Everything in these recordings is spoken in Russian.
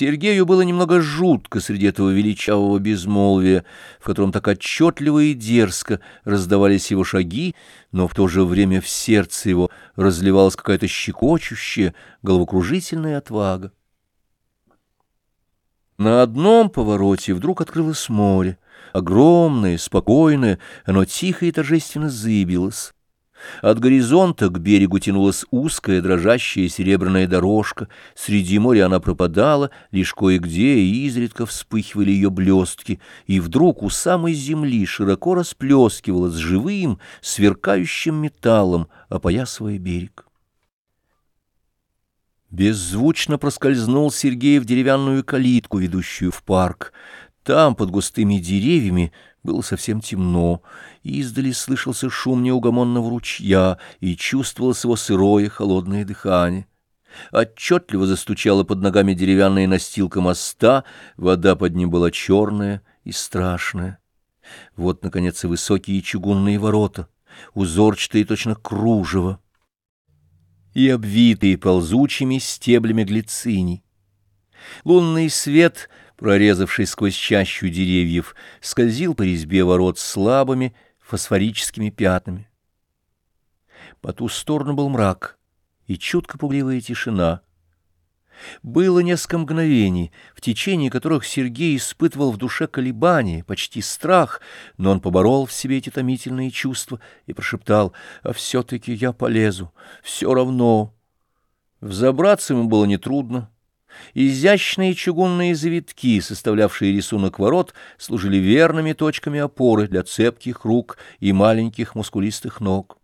Сергею было немного жутко среди этого величавого безмолвия, в котором так отчетливо и дерзко раздавались его шаги, но в то же время в сердце его разливалась какая-то щекочущая, головокружительная отвага. На одном повороте вдруг открылось море. Огромное, спокойное, оно тихо и торжественно зыбилось. От горизонта к берегу тянулась узкая дрожащая серебряная дорожка. Среди моря она пропадала, лишь кое-где и изредка вспыхивали ее блестки, и вдруг у самой земли широко расплескивалась живым, сверкающим металлом, опоясывая берег. Беззвучно проскользнул Сергей в деревянную калитку, ведущую в парк. Там, под густыми деревьями, было совсем темно, издали слышался шум неугомонного ручья, и чувствовалось его сырое холодное дыхание. Отчетливо застучала под ногами деревянная настилка моста, вода под ним была черная и страшная. Вот, наконец, и высокие чугунные ворота, узорчатые точно кружево, и обвитые ползучими стеблями глициней. Лунный свет — прорезавший сквозь чащу деревьев, скользил по резьбе ворот слабыми фосфорическими пятнами. По ту сторону был мрак и чутко пугливая тишина. Было несколько мгновений, в течение которых Сергей испытывал в душе колебания, почти страх, но он поборол в себе эти томительные чувства и прошептал «А все-таки я полезу, все равно». Взобраться ему было нетрудно. Изящные чугунные завитки, составлявшие рисунок ворот, служили верными точками опоры для цепких рук и маленьких мускулистых ног.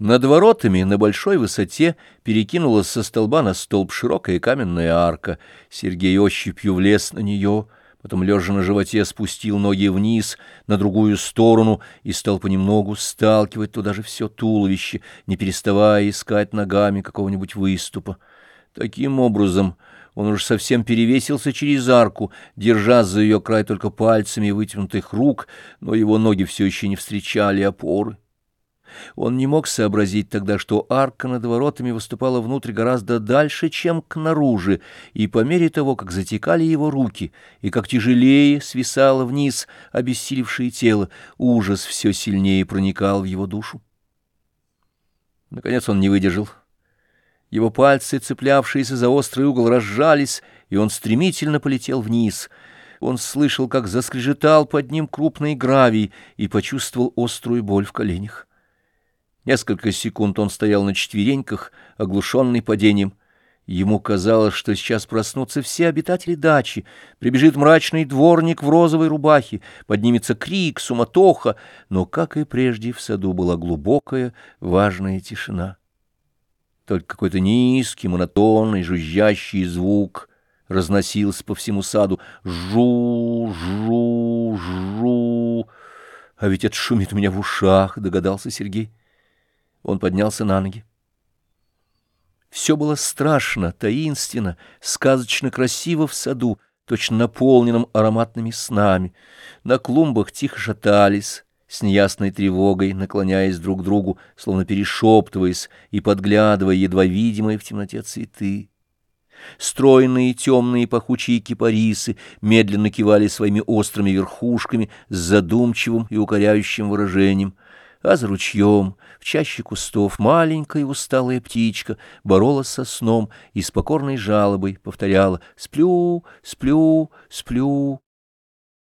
Над воротами на большой высоте перекинулась со столба на столб широкая каменная арка. Сергей ощупью влез на нее, потом, лежа на животе, спустил ноги вниз, на другую сторону, и стал понемногу сталкивать туда же все туловище, не переставая искать ногами какого-нибудь выступа. Таким образом, он уж совсем перевесился через арку, держа за ее край только пальцами вытянутых рук, но его ноги все еще не встречали опоры. Он не мог сообразить тогда, что арка над воротами выступала внутрь гораздо дальше, чем к наружи, и по мере того, как затекали его руки, и как тяжелее свисало вниз обессилевшее тело, ужас все сильнее проникал в его душу. Наконец он не выдержал. Его пальцы, цеплявшиеся за острый угол, разжались, и он стремительно полетел вниз. Он слышал, как заскрежетал под ним крупный гравий и почувствовал острую боль в коленях. Несколько секунд он стоял на четвереньках, оглушенный падением. Ему казалось, что сейчас проснутся все обитатели дачи, прибежит мрачный дворник в розовой рубахе, поднимется крик, суматоха, но, как и прежде, в саду была глубокая, важная тишина. Только какой-то низкий, монотонный, жужжащий звук разносился по всему саду. Жу, жу, жу. А ведь это шумит у меня в ушах, догадался Сергей. Он поднялся на ноги. Все было страшно, таинственно, сказочно красиво в саду, точно наполненном ароматными снами. На клумбах тихо шатались, с неясной тревогой, наклоняясь друг к другу, словно перешептываясь и подглядывая едва видимые в темноте цветы. Стройные темные пахучие кипарисы медленно кивали своими острыми верхушками с задумчивым и укоряющим выражением, а за ручьем, в чаще кустов, маленькая усталая птичка боролась со сном и с покорной жалобой повторяла «Сплю, сплю, сплю».